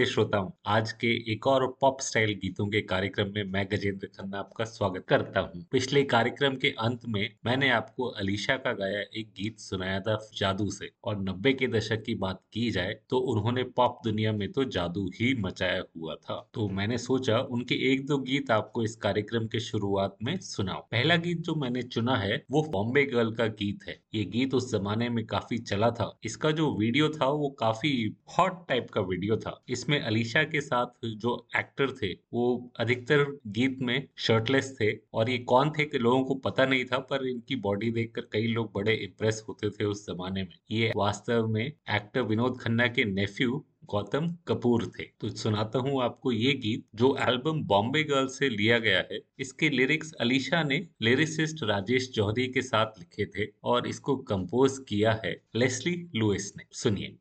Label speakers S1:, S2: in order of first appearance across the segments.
S1: नमस्ते श्रोताओं। आज के एक और पॉप स्टाइल गीतों के कार्यक्रम में मैं गजेंद्र खन्ना आपका स्वागत करता हूँ। पिछले कार्यक्रम के अंत में मैंने आपको अलीशा का गाया एक गीत सुनाया था जादू से, और नब्बे के दशक की बात की जाए तो उन्होंने पॉप दुनिया में तो जादू ही मचाया हुआ था। तो मैंने सोचा उनके एक दो गीत आपको इस कार्यक्रम के शुरुआत में सुनाओ पहला गीत जो मैंने चुना है, वो बॉम्बे गर्ल का गीत है। ये गीत उस जमाने में काफ़ी चला था। इसका जो वीडियो था, वो काफ़ी हॉट टाइप का वीडियो था। इसमें अलीशा के साथ जो एक्टर थे, वो अधिकतर गीत में शर्टलेस थे और ये कौन थे कि लोगों को पता नहीं था, पर इनकी बॉडी देखकर कई लोग बड़े इम्प्रेस होते थे उस जमाने में। ये वास्तव में एक्टर विनोद खन्ना के नेफ्यू गौतम कपूर थे। तो सुनाता हूँ आपको ये गीत जो एल्बम बॉम्बे गर्ल से लिया गया है। इसके लिरिक्स अलीशा ने लिरिसिस्ट राजेश चौधरी के साथ लिखे थे और इसको कंपोज किया है लेस्ली लुइस ने। सुनिए।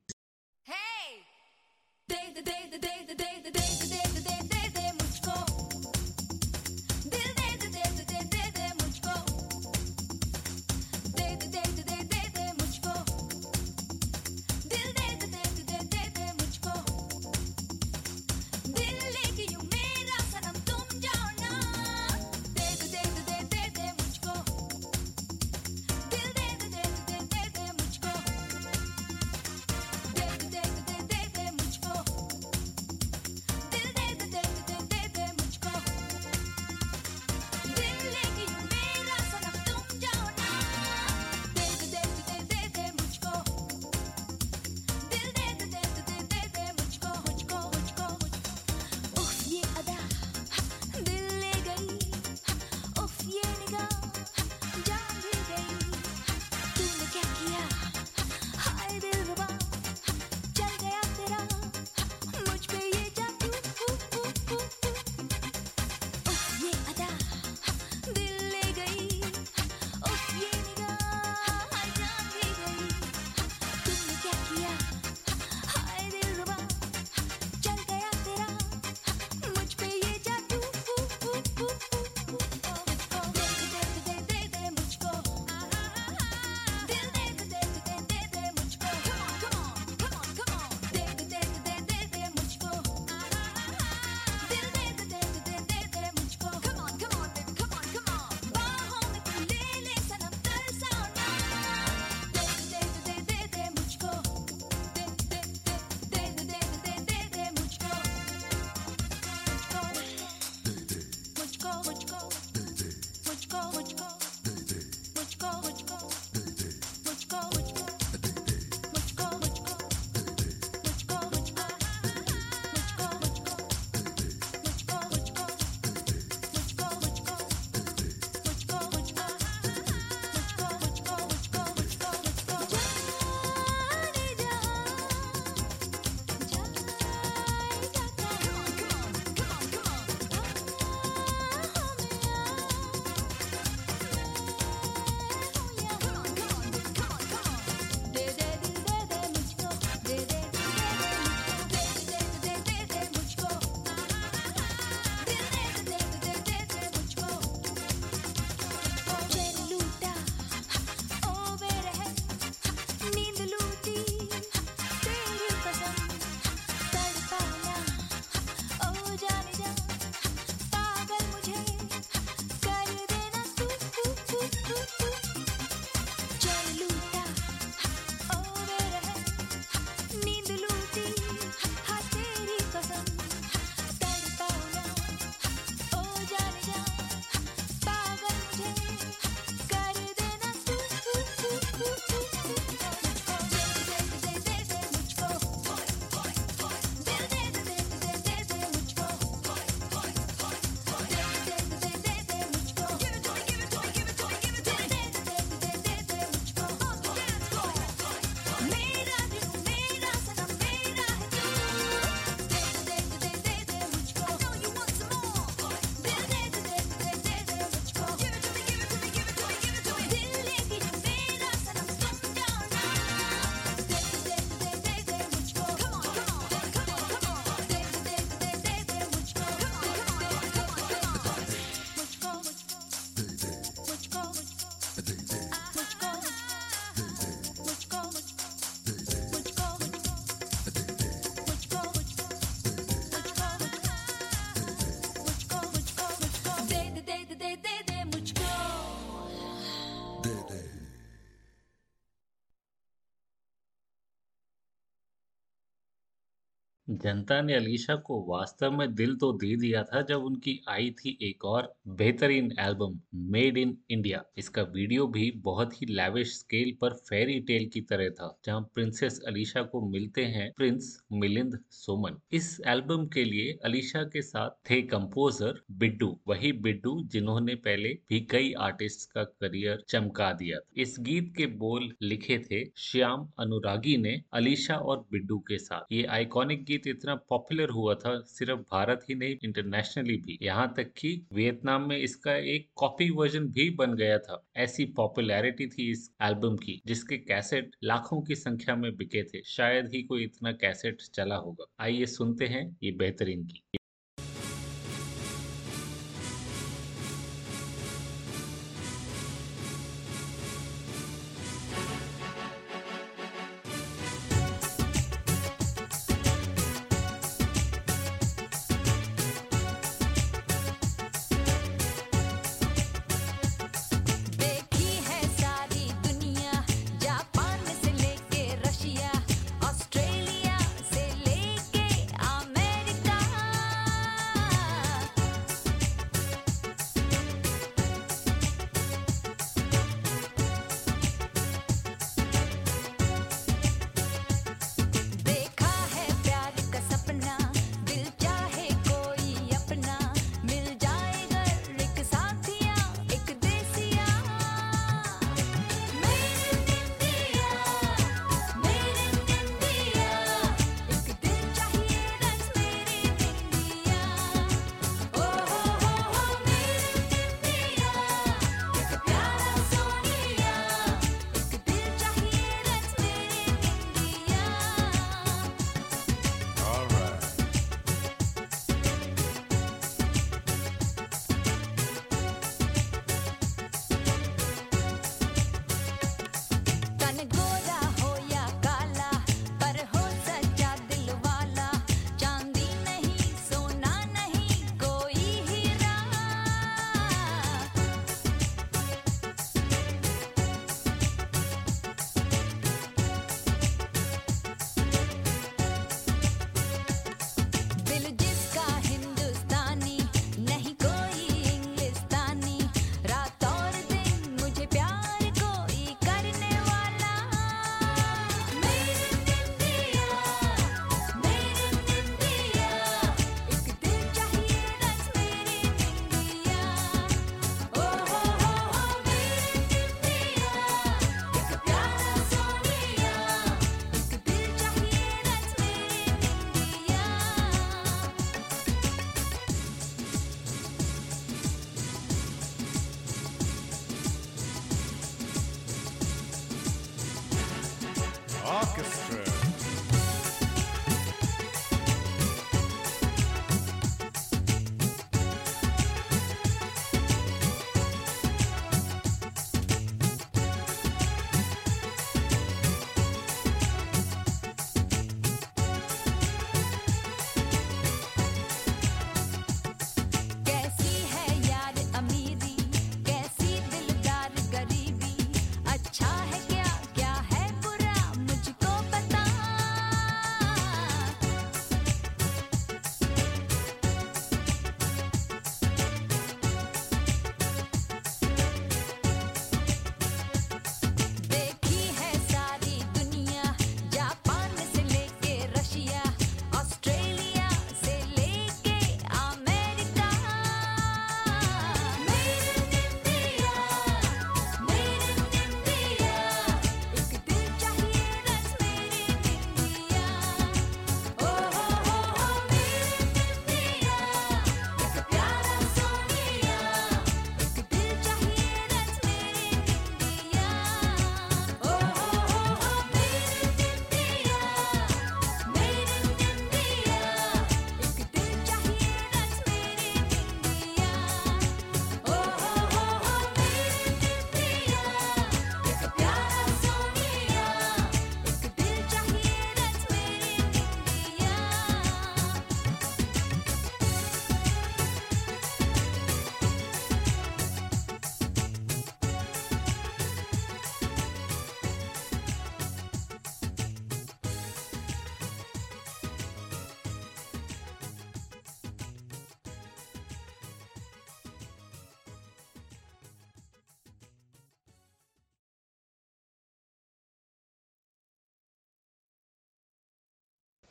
S2: जनता ने अलीशा को वास्तव में दिल तो दे दिया था जब उनकी आई थी एक और बेहतरीन एल्बम मेड इन इंडिया। इसका वीडियो भी बहुत ही लैविश स्केल पर फेरी टेल की तरह था, जहाँ प्रिंसेस अलीशा को मिलते हैं प्रिंस मिलिंद सोमन। इस एल्बम के लिए अलीशा के साथ थे कंपोजर बिड्डू, वही बिड्डू जिन्होंने पहले भी कई आर्टिस्ट का करियर चमका दिया। इस गीत के बोल लिखे थे श्याम अनुरागी ने अलीशा और बिड्डू के साथ। ये आइकॉनिक गीत इतना पॉपुलर हुआ था, सिर्फ़ भारत ही नहीं इंटरनेशनली भी। यहाँ तक कि वियतनाम में इसका एक कॉपी वर्जन भी बन गया था। ऐसी पॉपुलैरिटी थी इस एल्बम की, जिसके कैसेट लाखों की संख्या में बिके थे। शायद ही कोई इतना कैसेट चला होगा। आइए सुनते हैं ये बेहतरीन की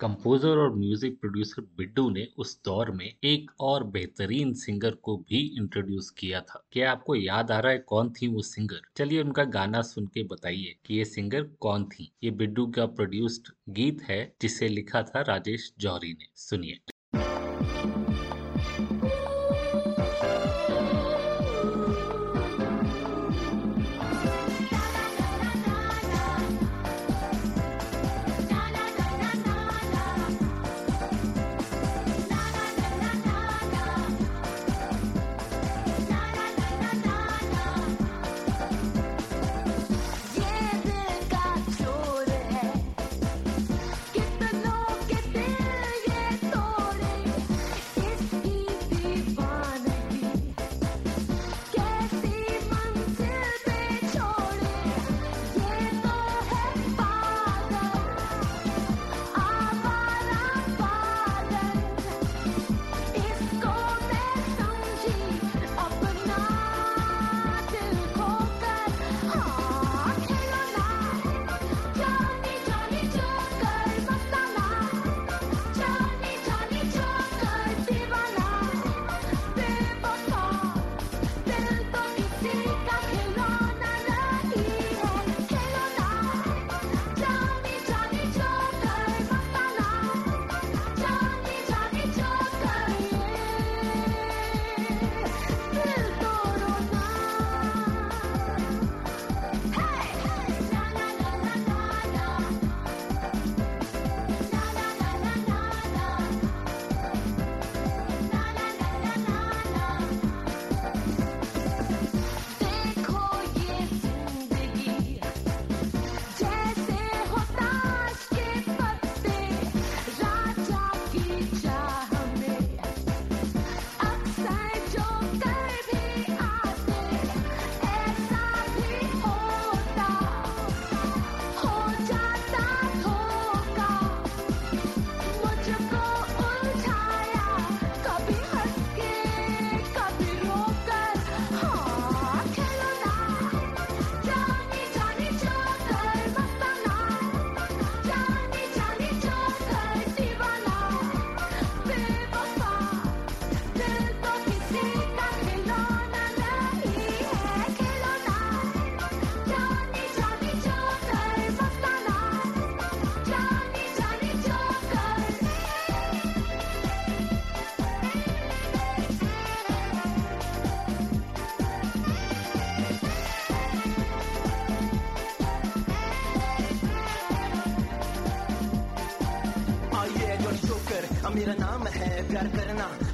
S2: कंपोजर और म्यूज़िक प्रोड्यूसर बिड्डू ने उस दौर में एक और बेहतरीन सिंगर को भी इंट्रोड्यूस किया था। क्या आपको याद आ रहा है कौन थी वो सिंगर चलिए उनका गाना सुन के बताइए कि ये सिंगर कौन थी। ये बिड्डू का प्रोड्यूस्ड गीत है जिसे लिखा था राजेश जौहरी ने। सुनिए।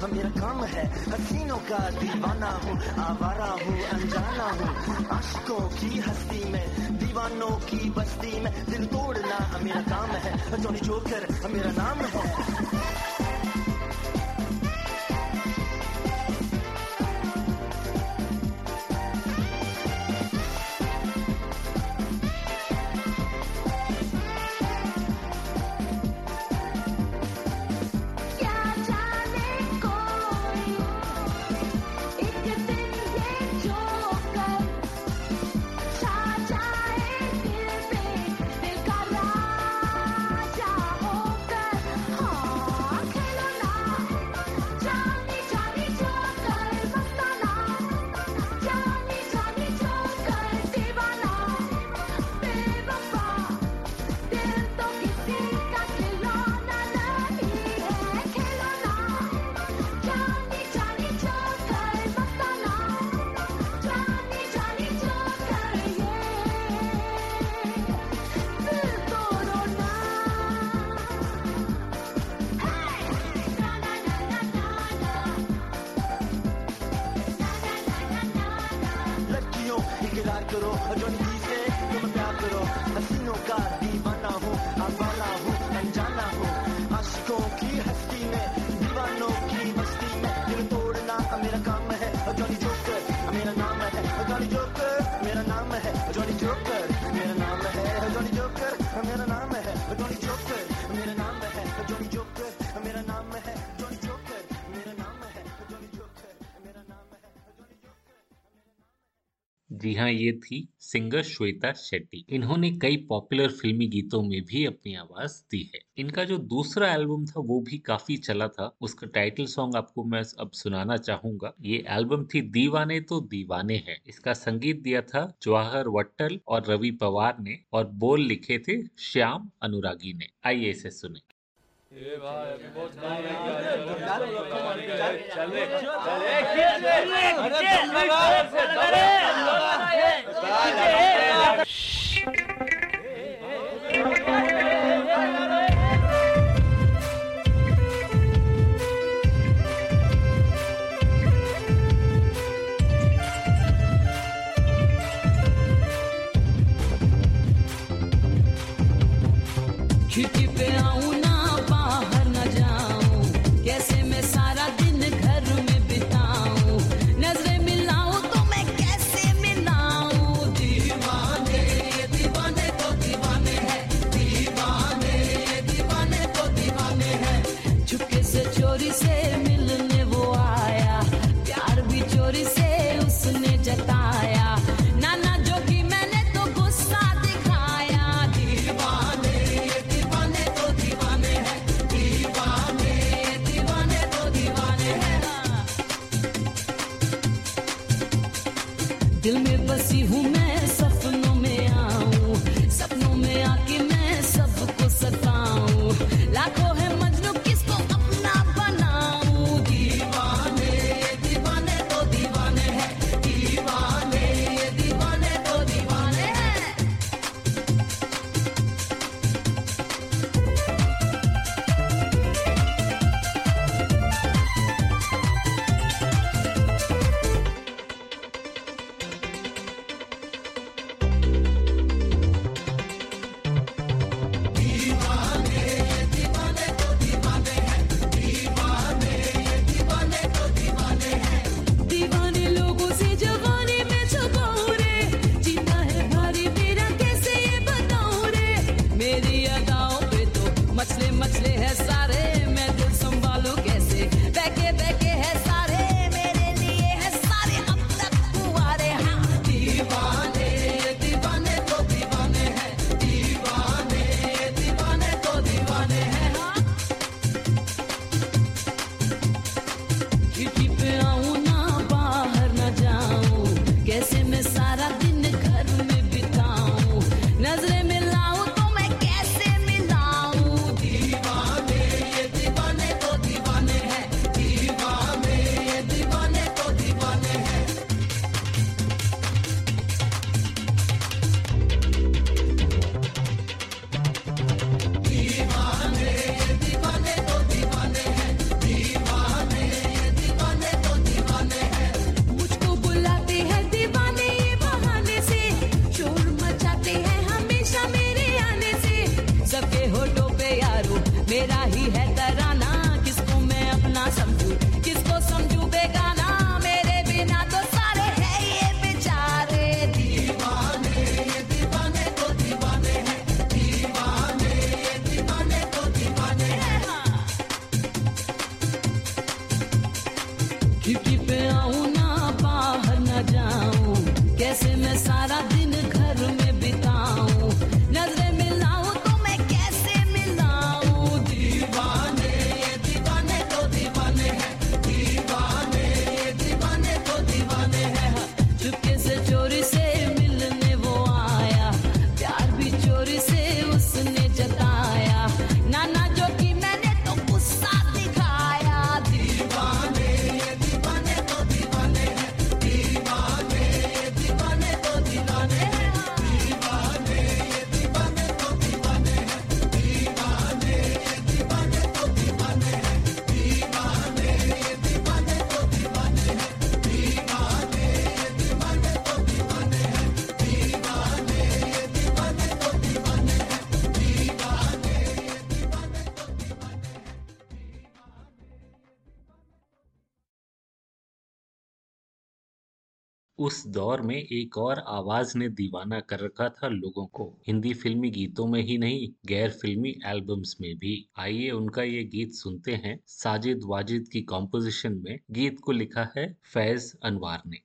S3: मेरा काम है। हसीनों का दीवाना हूँ, आवारा हूँ, अनजाना हूँ। आशिकों की हस्ती में, दीवानों की बस्ती में, दिल तोड़ना मेरा काम है। जोनी जोकर मेरा नाम करो अजोनी से तुम प्यार करो? हसीनों का दीवाना हो अबाला हो अनजाना हूँ।
S1: जी हाँ ये थी सिंगर श्वेता शेट्टी। इन्होंने कई पॉपुलर फिल्मी गीतों में भी अपनी आवाज़ दी है। इनका जो दूसरा एल्बम था, वो भी काफ़ी चला था। उसका टाइटल सॉन्ग आपको मैं अब सुनाना चाहूँगा। ये एल्बम थी दीवाने तो दीवाने हैं। इसका संगीत दिया था जवाहर वट्टल और रवि पवार ने और बोल लिखे थे श्याम अनुरागी ने। आइए इसे सुने।
S2: ए भाई बहुत काम है क्या चल चल चल खींच ले Keep दिल में बसी हूँ तेरा ही है
S1: दौर में एक और आवाज़ ने दीवाना कर रखा था लोगों को। हिंदी फिल्मी गीतों में ही नहीं, गैर फिल्मी एल्बम्स में भी। आइए उनका ये गीत सुनते हैं, साजिद वाजिद की कॉम्पोजिशन में। गीत को लिखा है फैज अनवार ने।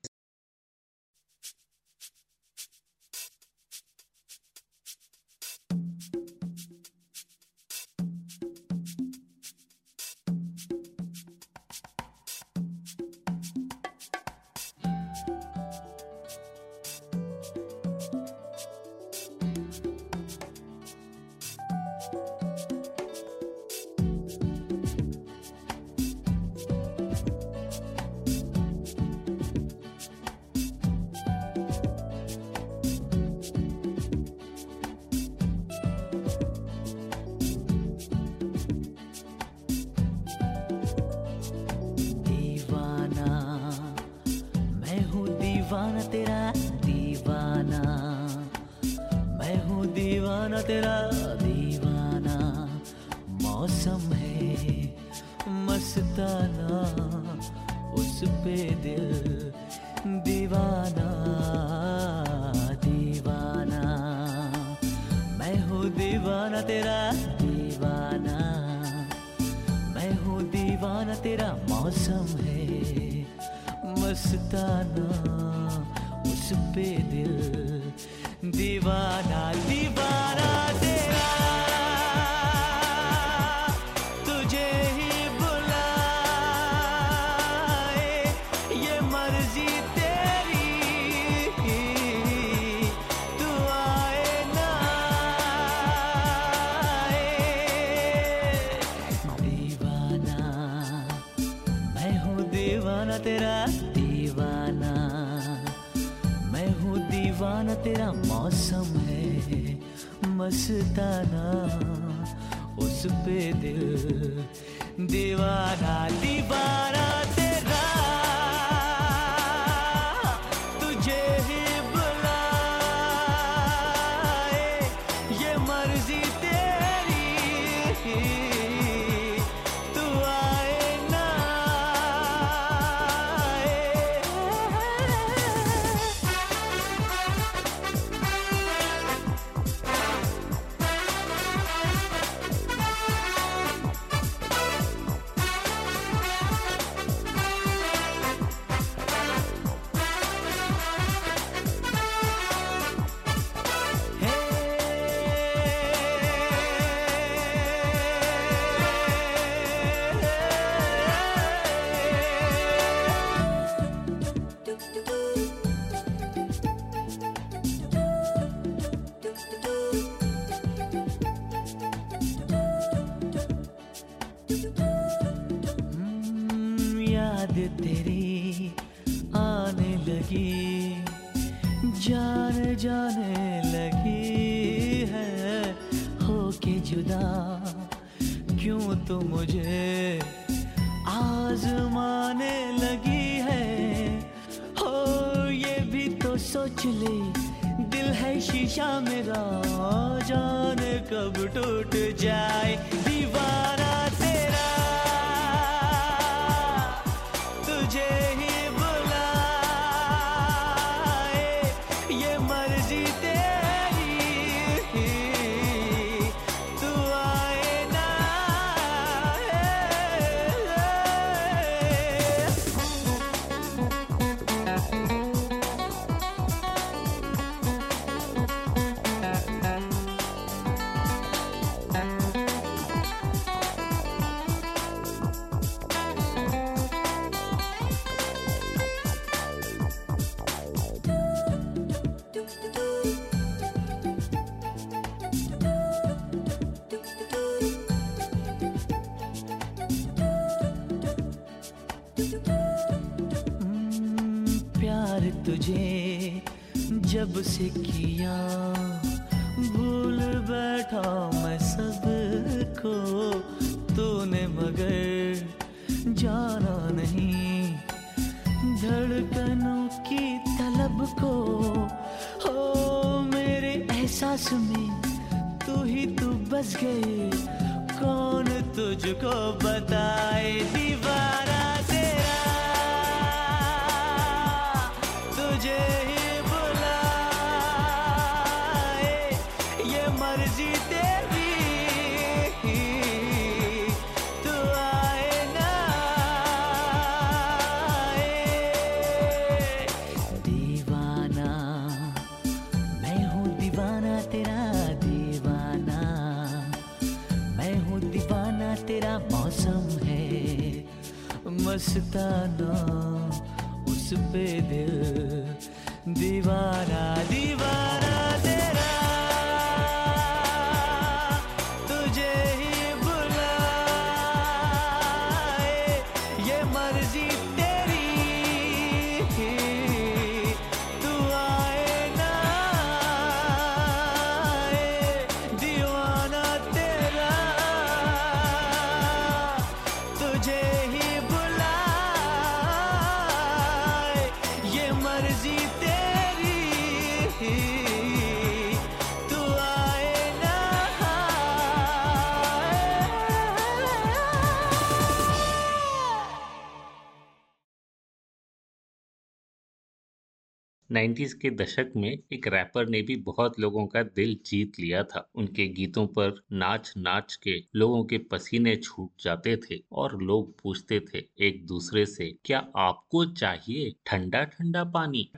S4: दीवाना। मैं हूँ दीवाना तेरा दीवाना। मौसम है मस्ताना उस पे दिल तुझे जब से किया, भूल बैठा मैं सबको। तूने मगर जाना नहीं, धड़कनों की तलब को। हो मेरे एहसास में, तू ही तू बस गई कौन तुझको बताए दीवा मस्ताना उस पे दिल
S1: 90s के दशक में एक रैपर ने भी बहुत लोगों का दिल जीत लिया था। उनके गीतों पर नाच नाच के लोगों के पसीने छूट जाते थे और लोग पूछते थे एक दूसरे से, क्या आपको चाहिए ठंडा ठंडा पानी?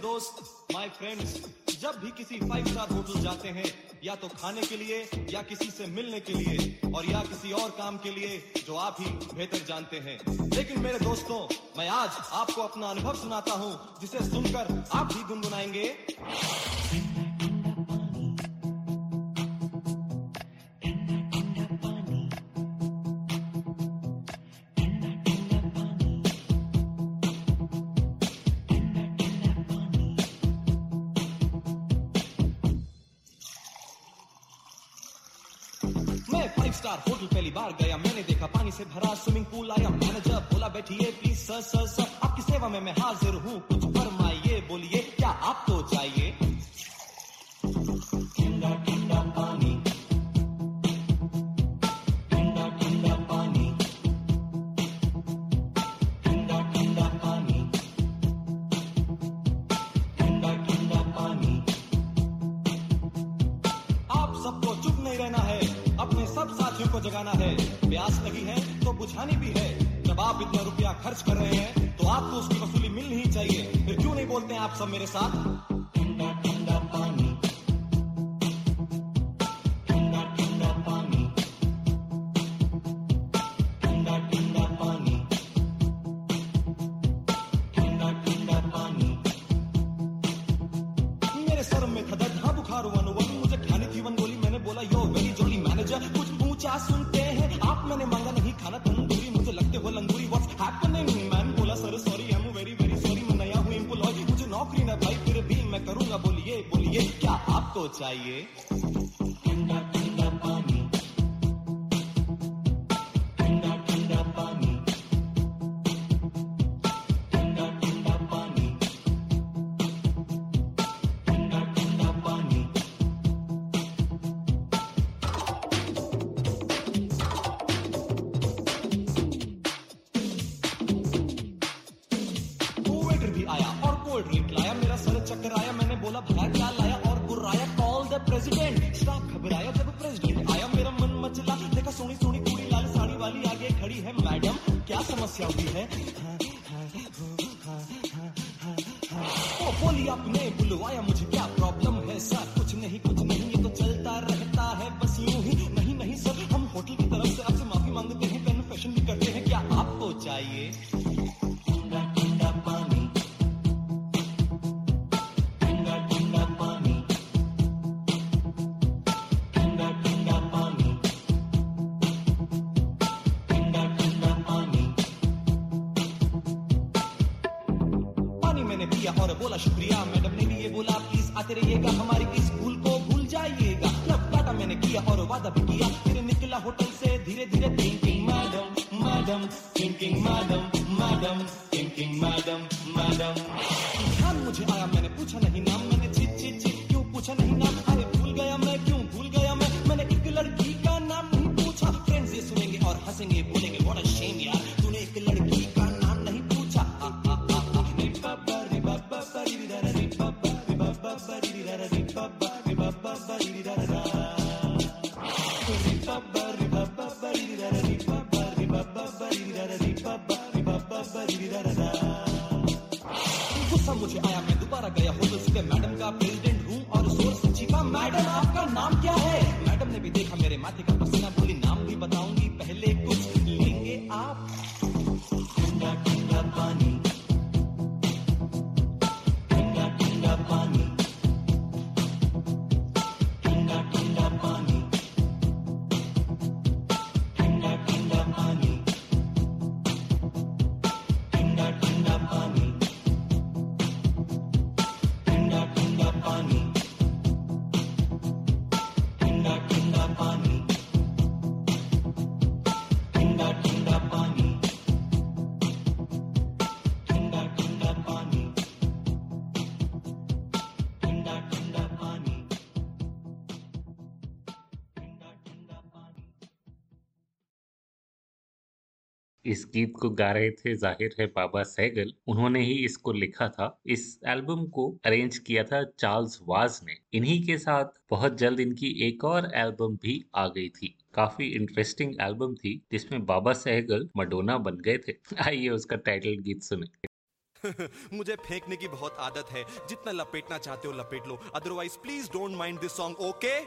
S5: दोस्त माय फ्रेंड्स जब भी किसी फाइव स्टार होटल जाते हैं, या तो खाने के लिए, या किसी से मिलने के लिए, और या किसी और काम के लिए, जो आप ही बेहतर जानते हैं। लेकिन मेरे दोस्तों, मैं आज आपको अपना अनुभव सुनाता हूँ, जिसे सुनकर आप भी गुनगुनाएँगे। se bhara swimming pool इस
S1: गीत को गा रहे थे ज़ाहिर है बाबा सहगल। उन्होंने ही इसको लिखा था। इस एल्बम को अरेंज किया था चार्ल्स वाज ने। इन्हीं के साथ बहुत जल्द इनकी एक और एल्बम भी आ गई थी। काफ़ी इंटरेस्टिंग एल्बम थी जिसमें बाबा सहगल मडोना बन गए थे। आइए उसका टाइटल गीत सुने।
S6: मुझे फेंकने की बहुत आदत है। जितना लपेटना चाहते हो लपेट लो। Otherwise please don't mind this song okay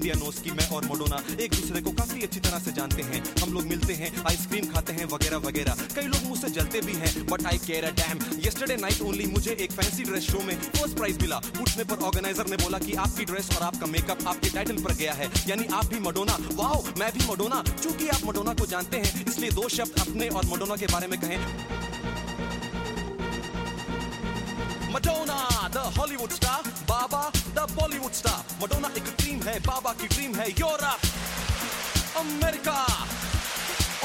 S6: India knows की मैं और मोडोना एक दूसरे को काफ़ी अच्छी तरह से जानते हैं। हम लोग मिलते हैं आइसक्रीम खाते हैं वगैरह वगैरह। कई लोग मुझसे जलते भी हैं but I care a damn yesterday night only मुझे एक फैंसी ड्रेस शो में फ़र्स्ट प्राइज मिला। पूछने पर ऑर्गेनाइजर ने बोला कि आपकी ड्रेस और आपका मेकअप आपके टाइटल पर गया है। यानी आप भी मडोना वाह मैं भी मडोना चूँकि आप मडोना को जानते हैं इसलिए दो शब्द अपने और मडोना के बारे में कहें। Madonna, the Hollywood star, Baba, the Bollywood star. Madonna एक ड्रीम है, बाबा की ड्रीम है Europe, America,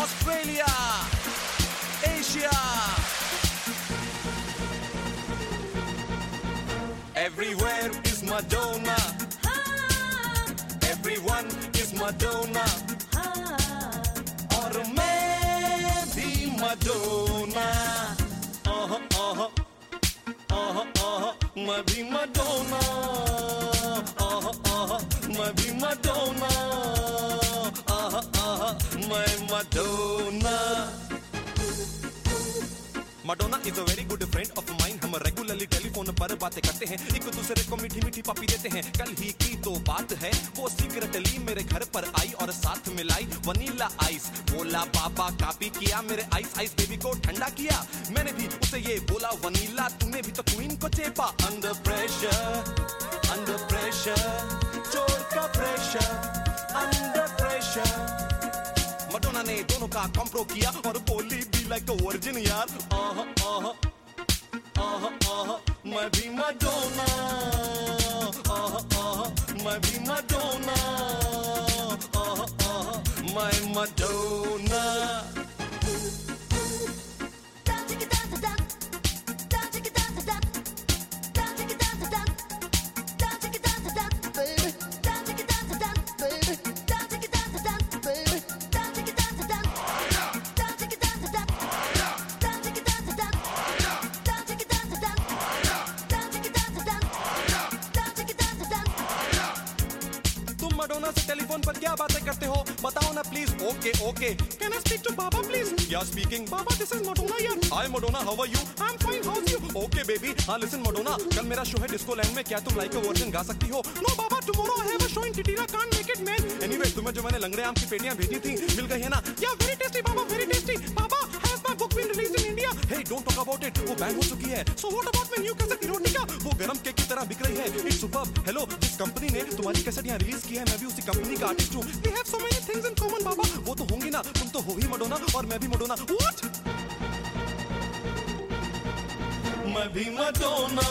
S6: Australia, Asia. Everywhere is Madonna. Everyone is Madonna. और मैं भी Madonna. Uh-huh, uh-huh. आहा आहा मैं भी मडोना आहा आहा मैं भी मडोना आहा आहा मैं Madonna Madonna is a very good friend of mine पर बातें करते हैं। एक दूसरे को मीठी मीठी पपी देते हैं। कल ही की तो बात है, वो सीक्रेटली मेरे घर पर आई और साथ में लाई वनीला आइस बोला, बाबा कापी किया मेरे आइस आइस बेबी को ठंडा किया। मैंने भी उसे ये बोला वनीला तूने भी तो क्वीन को चेपा। अंडर प्रेशर अंडर प्रेशर चोर का प्रेशर अंडर प्रेशर मडोना ने दोनों का कॉम्प्रो किया और बोली भी लाइक वर्जिन यार। आहा आहा आहा आहा मैं भी मडोना आहा आहा मैं भी मडोना आहा आहा मैं Madonna please okay okay can I speak to Baba please yeah speaking बाबा दिस इज़ मडोना यार hi Madonna how are you I am fine how you okay baby हाँ कल मेरा शो है डिस्को लैंड में. क्या तुम लाइक वर्जन गा सकती हो? No Baba tomorrow I have a show in टिटीरा can't make it man anyway तुम्हें जो मैंने लंगड़े आम की पेटियाँ भेजी थी, मिल गई है ना? या वेरी टेस्टी बाबा very tasty Baba has my book been released in India hey don't talk about it वो बैन हो चुकी है. So what about my new cassette Erotica वो गरम केक की तरह बिक रही है. इट्स सुपर्ब हेलो कंपनी ने तुम्हारी कैसेट यहाँ रिलीज़ की है, मैं भी उसी कंपनी का आर्टिस्ट हूँ। We have so many things in common बाबा। वो तो होंगी ना, तुम तो हो ही मडोना, और मैं भी मडोना। व्हाट मैं भी मडोना,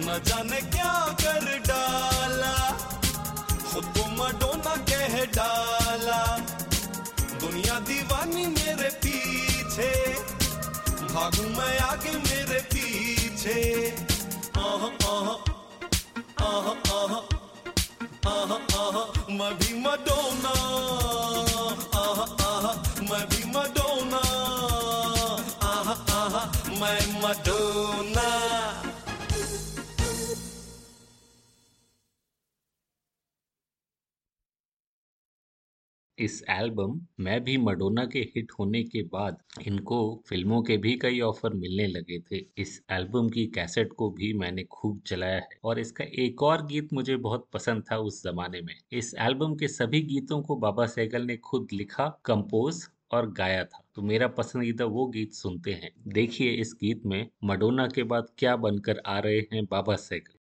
S6: न जाने क्या कर डाला। खुद को मडोना कह डाला। दुनिया दीवानी मेरे पीछे, भागू मैं आगे मेरे पीछे। आह आह मैं भी मडोना आह आह मैं भी मडोना आह आह मैं मडोना
S1: इस एल्बम मैं भी मडोना के हिट होने के बाद इनको फ़िल्मों के भी कई ऑफ़र मिलने लगे थे। इस एल्बम की कैसेट को भी मैंने खूब चलाया है और इसका एक और गीत मुझे बहुत पसंद था उस जमाने में। इस एल्बम के सभी गीतों को बाबा सहगल ने खुद लिखा, कंपोज और गाया था। तो मेरा पसंदीदा वो गीत सुनते हैं। देखिए इस गीत में मडोना के बाद क्या बनकर आ रहे हैं बाबा सहगल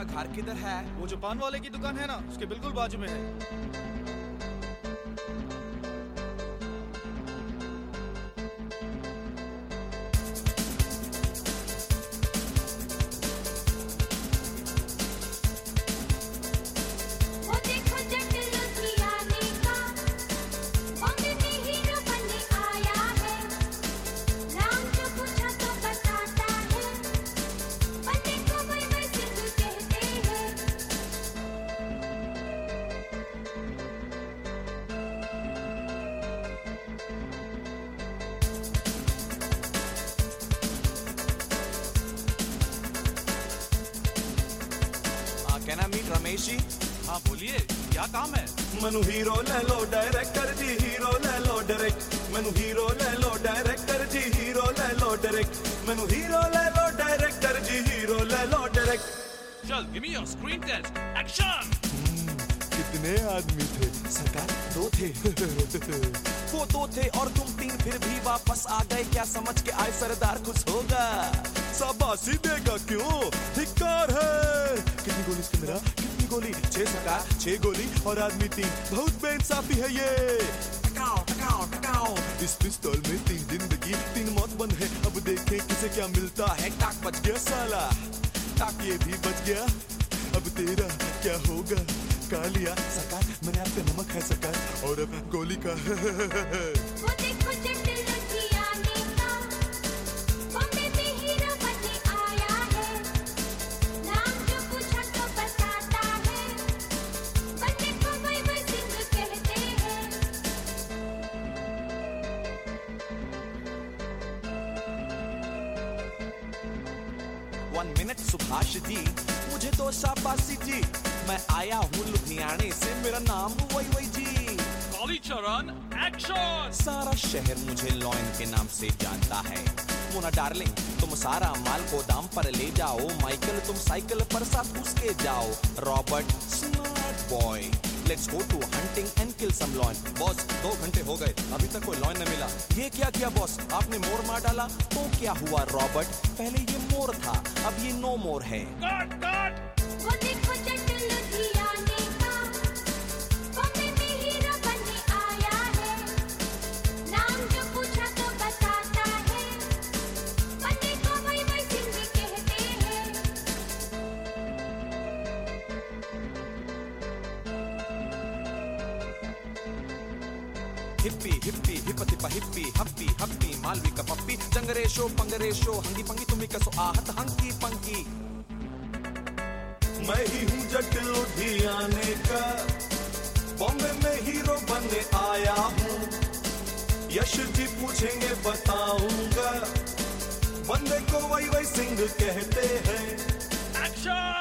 S6: का घर किधर है?
S7: वो जो पान वाले की दुकान है ना, उसके बिल्कुल बाजू में है।
S8: आदमी थे
S6: सरकार दो थे। वो दो थे और तुम तीन फिर भी वापस आ गए। क्या समझ के आए सरदार खुश होगा?
S8: शाबाशी देगा क्यों? धिक्कार है। कितनी गोली इसके मेरा कितनी गोली? छह सरकार, छह गोली और आदमी तीन। बहुत बेइंसाफी है ये। टकाओ टकाओ टकाओ इस पिस्तौल में तीन ज़िंदगी, तीन मौत बंद है। अब देखें किसे क्या मिलता है। टाक बच गया साला। टाक ये भी बच गया। अब तेरा क्या होगा? कालिया सरकार मैंने आपका नमक है सरकार और अब गोली का।
S9: वो देखो जट लुधियाने का बॉम्बे में हीरो बनने आया है। नाम जो पूछा तो बताता है। बंदे को वही सिंह कहते हैं।
S6: वन मिनट सुभाष जी मुझे तो शाबाशी जी। मैं आया हूँ
S7: एक्शन
S6: सारा शहर मुझे लॉयन के नाम से जानता है। मोना डार्लिंग तुम सारा माल गोदाम पर ले जाओ। माइकल तुम साइकिल पर साथ उसके जाओ। Robert smart boy let's go to hunting and kill some lion boss दो घंटे हो गए। अभी तक कोई लॉयन न मिला। ये क्या किया बॉस आपने मोर मार डाला? तो क्या हुआ रॉबर्ट पहले ये मोर था अब ये नो मोर है।
S7: कट कट
S6: हिपतिप हिप्पी हप्पी हप्पी मालवी का पप्पी। जंगरेशो पंगरेशो हंगी पंगी तुम्ही कसो आहत हंकी पंकी।
S8: मैं ही हूँ जट लुधियाने का बॉम्बे में हीरो बनने आया हूँ। यश जी पूछेंगे बताऊँगा। बंदे को वही वही सिंह कहते हैं।
S7: एक्शन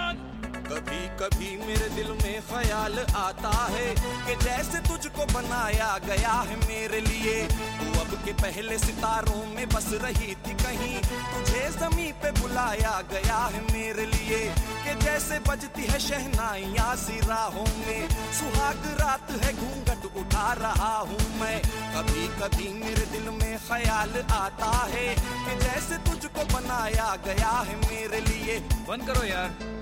S6: कभी कभी मेरे दिल में ख्याल आता है कि जैसे तुझको बनाया गया है मेरे लिए। तू अब के पहले सितारों में बस रही थी कहीं। तुझे जमी पे बुलाया गया है मेरे लिए कि जैसे बजती है शहनाइयाँ सी राहों में सुहाग रात है, घूंघट उठा रहा हूँ मैं। कभी कभी मेरे दिल में ख्याल आता है कि जैसे तुझको बनाया गया है मेरे लिए।
S7: बंद करो यार।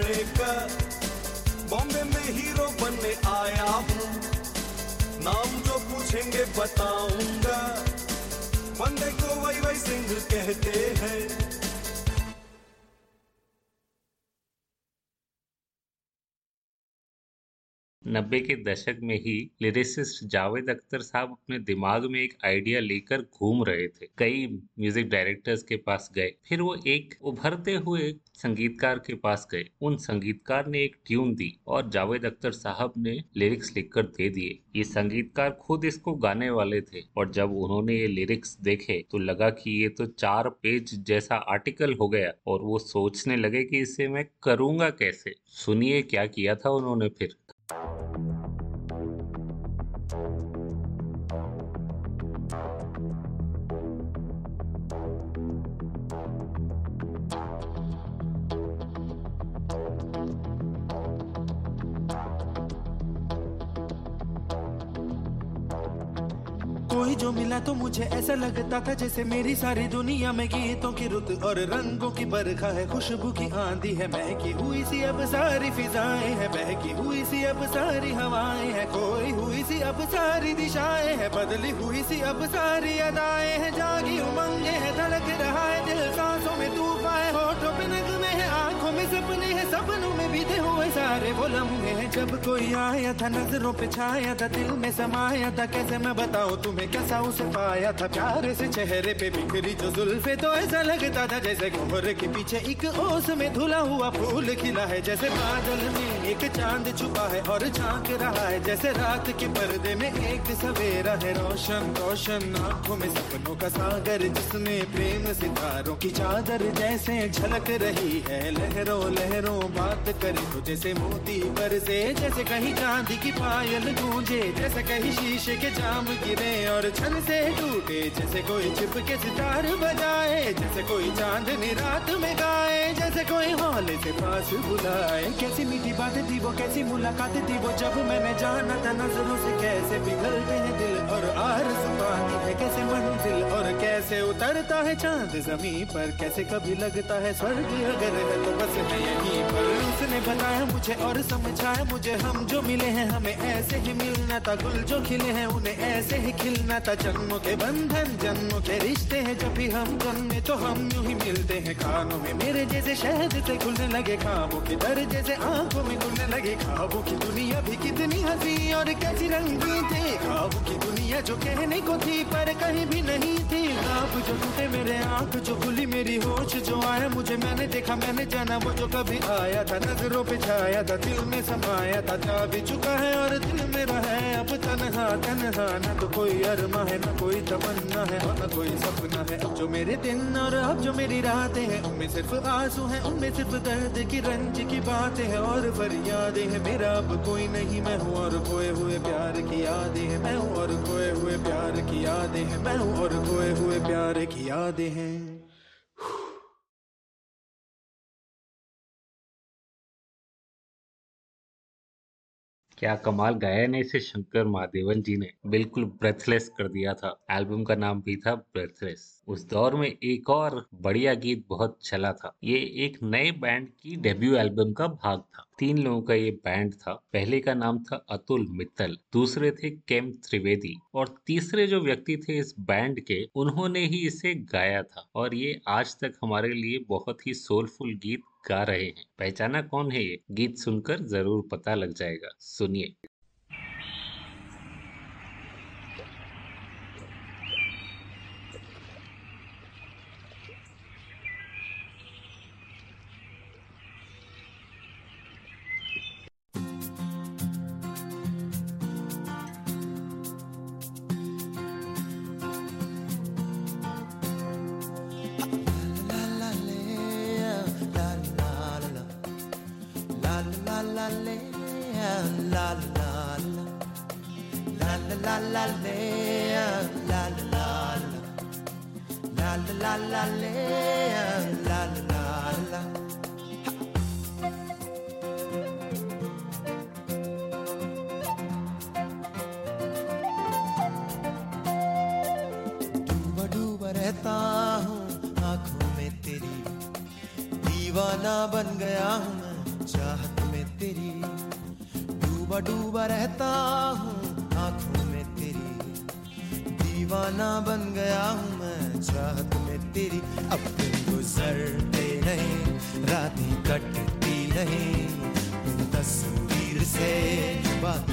S9: का बॉम्बे में हीरो बनने आया हूँ। नाम जो
S8: पूछेंगे बताऊँगा। बंदे को वही वही सिंह कहते हैं।
S1: नब्बे के दशक में ही लिरिसिस्ट जावेद अख्तर साहब अपने दिमाग में एक आइडिया लेकर घूम रहे थे। कई म्यूज़िक डायरेक्टर्स के पास गए। फिर वो एक उभरते हुए संगीतकार के पास गए। उन संगीतकार ने एक ट्यून दी और जावेद अख्तर साहब ने लिरिक्स लिखकर दे दिए। ये संगीतकार खुद इसको गाने वाले थे और जब उन्होंने ये लिरिक्स देखे तो लगा कि ये तो चार पेज जैसा आर्टिकल हो गया और वो सोचने लगे कि इसे मैं करूँगा कैसे? सुनिए क्या किया था उन्होंने फिर।
S10: जो मिला तो मुझे ऐसा लगता था जैसे मेरी सारी दुनिया में गीतों की रुत और रंगों की बरखा है। खुशबू की आंधी है, महकी हुई सी अब सारी फिजाएँ है, महकी हुई सी अब सारी हवाएँ है, कोई हुई सी अब सारी दिशाएँ है, बदली हुई सी अब सारी अदाएँ है, जागी उमंगे है, धड़क रहा है दिल सांसों में तूफा वो लम्हे जब कोई आया था, नज़रों पे छाया था, दिल में समाया था। कैसे मैं बताऊँ तुम्हें कैसा उसे पाया था? प्यार से चेहरे पे बिखरी जो जुल्फे तो ऐसा लगता था जैसे कोहरे के पीछे एक ओस में धुला हुआ फूल खिला है, जैसे बादल में एक चाँद छुपा है और झाँक रहा है। जैसे रात के पर्दे में एक सवेरा है। रोशन रोशन, आँखों में सपनों का सागर, जिसमें प्रेम सितारों की चादर जैसे झलक रही है। लहरों लहरों बात करे तो जैसे मोती पर से, जैसे कहीं चांदी की पायल गूंजे, जैसे कहीं शीशे के जाम गिरे और छन से टूटे, जैसे कोई छिप के सितार बजाए, जैसे कोई चांदनी रात में गाए, जैसे कोई हौले से पास बुलाए। कैसी मीठी बात थी वो कैसी मुलाकात थी वो जब मैंने जाना था नज़रों से कैसे पिघलते हैं दिल और आरज़ू कैसे मंजिल और कैसे उतरता है चाँद ज़मीन पर? कैसे कभी लगता है स्वर्ग अगर है तो बस मैं पर। उसने बताया मुझे और समझाया मुझे हम जो मिले हैं, हमें ऐसे ही मिलना था। गुल जो खिले हैं उन्हें ऐसे ही खिलना था। जन्मों के बंधन, जन्मों के रिश्ते हैं, जब भी हम जन्मे तो हम यूँ ही मिलते हैं। खानों में मेरे जैसे शहद से खुलने लगे, खाबों के दर जैसे आँखों में खुलने लगे। खाबों की दुनिया भी कितनी हँसी और कैसी रंगी थी। खाबों की दुनिया जो कहने को थी, पर कहीं भी नहीं थी। आप जो टूटे मेरे आँख, जो खुली मेरी होश, जो आया मुझे, मैंने देखा, मैंने जाना, वो जो कभी आया था, नज़रों पे छाया था, दिल में समाया था, जा भी चुका है और दिल मेरा है। अब तनहा तनहा, न तो कोई अरमा है, न कोई तमन्ना है न कोई सपना है। जो मेरे दिन और अब जो मेरी रातें हैं, उनमें सिर्फ़ आँसू हैं, उनमें सिर्फ़ दर्द की रंज की बातें हैं, और फरियादें हैं। मेरा अब कोई नहीं, मैं हूँ और खोए हुए प्यार की यादें हैं, मैं हूँ और खोए हुए प्यार की यादें हैं। और खोए हुए प्यार की यादें हैं।
S1: क्या कमाल गाया ने इसे शंकर महादेवन जी ने। बिल्कुल ब्रेथलेस कर दिया था। एल्बम का नाम भी था ब्रेथलेस उस दौर में एक और बढ़िया गीत बहुत चला था। ये एक नए बैंड की डेब्यू एल्बम का भाग था। तीन लोगों का ये बैंड था। पहले का नाम था अतुल मित्तल, दूसरे थे केम त्रिवेदी और तीसरे जो व्यक्ति थे इस बैंड के, उन्होंने ही इसे गाया था। और ये आज तक हमारे लिए बहुत ही सोलफुल गीत गा रहे हैं। पहचाना कौन है ये? गीत सुनकर ज़रूर पता लग जाएगा। सुनिए।
S4: डूबा डूबा रहता हूँ आँखों में तेरी। दीवाना बन गया हूँ मैं चाहत में तेरी। डूबा डूबा रहता हूँ आँखों में तेरी। दीवाना बन गया हूँ चाहत में तेरी अब दिन गुजरते नहीं रातें कटती नहीं तस्वीर से बात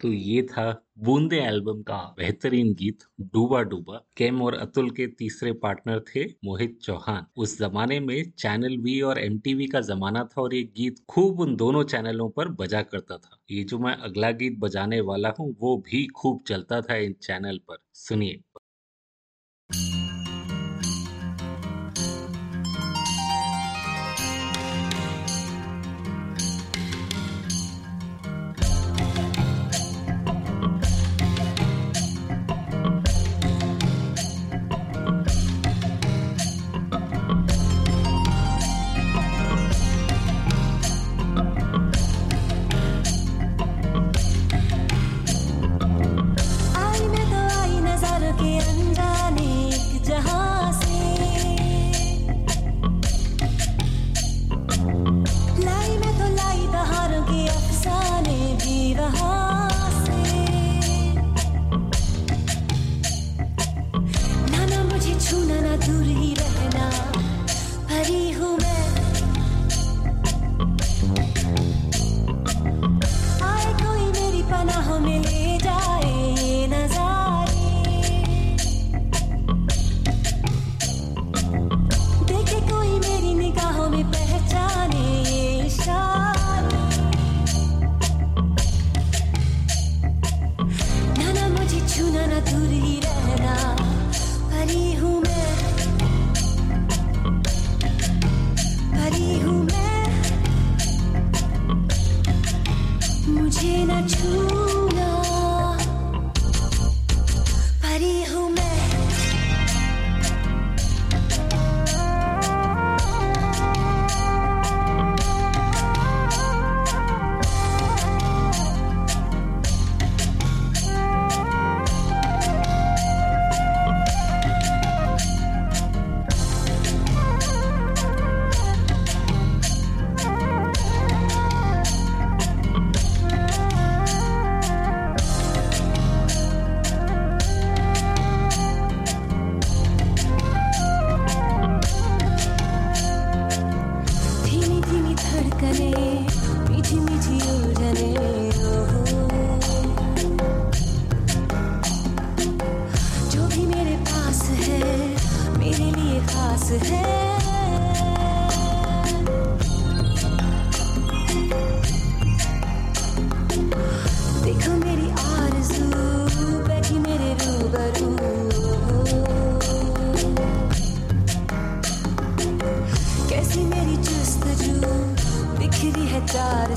S11: तो ये था बूंदे एल्बम का बेहतरीन गीत डूबा डूबा। केम और अतुल के तीसरे पार्टनर थे मोहित चौहान। उस जमाने में चैनल वी और एमटीवी का जमाना था और ये गीत खूब उन दोनों चैनलों पर बजा करता था। ये जो मैं अगला गीत बजाने वाला हूँ, वो भी खूब चलता था इन चैनल पर। सुनिए।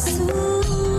S12: है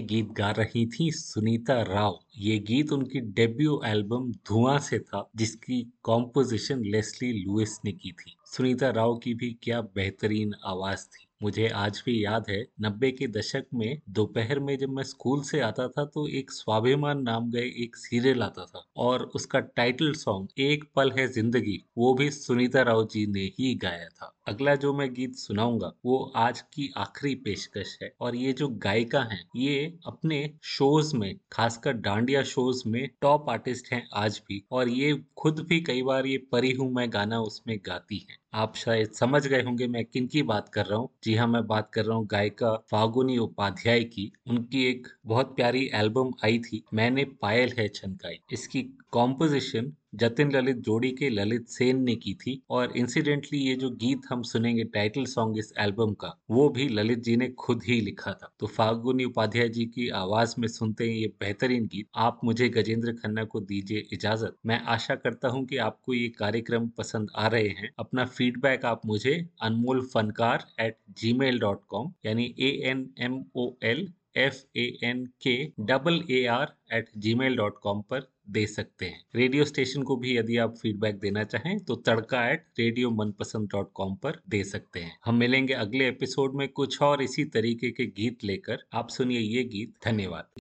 S12: ये
S1: गीत गा रही थी सुनीता राव। ये गीत उनकी डेब्यू एल्बम धुआँ से था, जिसकी कॉम्पोजिशन लेस्ली लुइस ने की थी। सुनीता राव की भी क्या बेहतरीन आवाज़ थी। मुझे आज भी याद है, नब्बे के दशक में दोपहर में जब मैं स्कूल से आता था तो एक स्वाभिमान नाम गए एक सीरियल आता था और उसका टाइटल सॉन्ग एक पल है ज़िंदगी, वो भी सुनीता राव जी ने ही गाया था। अगला जो मैं गीत सुनाऊँगा, वो आज की आखिरी पेशकश है। और ये जो गायिका हैं, ये अपने शोज़ में, खासकर डांडिया शोज़ में टॉप आर्टिस्ट हैं आज भी। और ये खुद भी कई बार ये परी हूँ मैं गाना उसमें गाती हैं। आप शायद समझ गए होंगे मैं किन की बात कर रहा हूँ। जी हाँ मैं बात कर रहा हूँ गायिका फागुनी उपाध्याय की। उनकी एक बहुत प्यारी एल्बम आई थी, मैंने पायल है छनकाई। इसकी कॉम्पोजिशन जतिन ललित जोड़ी के ललित सेन ने की थी और इंसिडेंटली ये जो गीत हम सुनेंगे टाइटल सॉन्ग इस एल्बम का, वो भी ललित जी ने खुद ही लिखा था। तो फागुनी उपाध्याय जी की आवाज़ में सुनते हैं ये बेहतरीन गीत। आप मुझे गजेंद्र खन्ना को दीजिए इजाज़त। मैं आशा करता हूँ कि आपको ये कार्यक्रम पसंद आ रहे हैं। अपना फीडबैक आप मुझे Anmol Fankaar at Gmail dot com यानी A N M O L F A N K double A R at Gmail dot com पर दे सकते हैं। रेडियो स्टेशन को भी यदि आप फीडबैक देना चाहें तो Tadka at radio Manpasand dot com पर दे सकते हैं। हम मिलेंगे अगले एपिसोड में कुछ और इसी तरीके के गीत लेकर। आप सुनिए ये गीत। धन्यवाद।